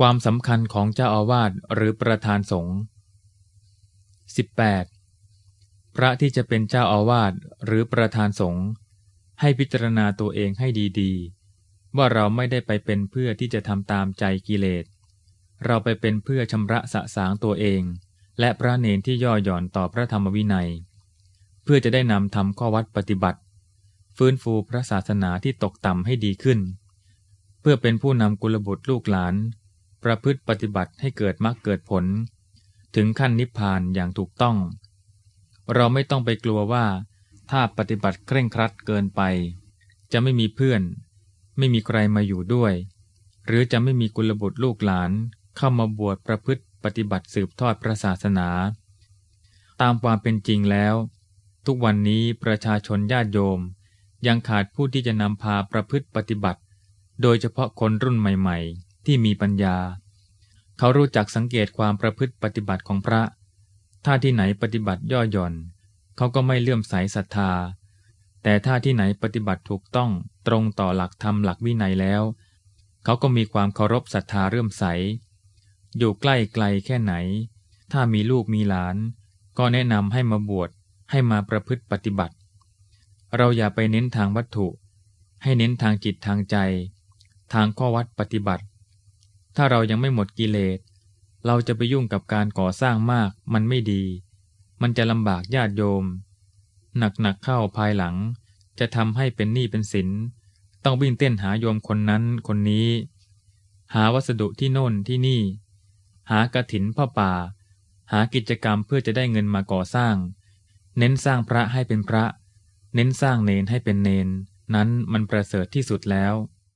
ความสำคัญของเจ้าอาวาสหรือประธานสงฆ์ 18. พระที่จะเป็นเจ้าอาวาสหรือประธานสงฆ์ให้พิจารณาตัวเองให้ดีๆ ว่าเราไม่ได้ไปเป็นเพื่อที่จะทำตามใจกิเลส เราไปเป็นเพื่อชำระสะสางตัวเอง และพระเนนที่ย่อหย่อนต่อพระธรรมวินัย เพื่อจะได้นำทำข้อวัดปฏิบัติ ฟื้นฟูพระศาสนาที่ตกต่ำให้ดีขึ้น เพื่อเป็นผู้นำกุลบุตรลูกหลาน ประพฤติปฏิบัติให้เกิดมรรคเกิดผล ถึงขั้นนิพพานอย่างถูกต้อง เราไม่ต้องไปกลัวว่า ถ้าปฏิบัติเคร่งครัดเกินไป จะไม่มีเพื่อน ไม่มีใครมาอยู่ด้วย หรือจะไม่มีกุลบุตรลูกหลานเข้ามาบวชประพฤติปฏิบัติสืบทอดพระศาสนา ตามความเป็นจริงแล้ว ทุกวันนี้ประชาชนญาติโยม ยังขาดผู้ที่จะนำพาประพฤติปฏิบัติ โดยเฉพาะคนรุ่นใหม่ ๆ ที่มีปัญญา เขารู้จักสังเกตความประพฤติปฏิบัติของพระ ถ้าที่ไหนปฏิบัติย่อหย่อน เขาก็ไม่เลื่อมใสศรัทธา แต่ถ้าที่ไหนปฏิบัติถูกต้องตรงต่อหลักธรรมหลักวินัยแล้ว เขาก็มีความเคารพศรัทธาเรื่อมใส อยู่ใกล้ไกลแค่ไหน ถ้ามีลูกมีหลาน ก็แนะนำให้มาบวชให้มาประพฤติปฏิบัติ เราอย่าไปเน้นทางวัตถุ ให้เน้นทางจิตทางใจ ทางข้อวัดปฏิบัติ ถ้าเรายังไม่หมดกิเลส เราจะไปยุ่งกับการก่อสร้างมาก มันไม่ดี มันจะลำบากญาติโยม หนักๆเข้าภายหลัง จะทำให้เป็นหนี้เป็นสิน ต้องวิ่งเต้นหาโยมคนนั้นคนนี้ หาวัสดุที่โน่นที่นี่ หากระถินพ่อป่า หากิจกรรมเพื่อจะได้เงินมาก่อสร้าง เน้นสร้างพระให้เป็นพระ เน้นสร้างเนนให้เป็นเนน นั้นมันประเสริฐที่สุดแล้ว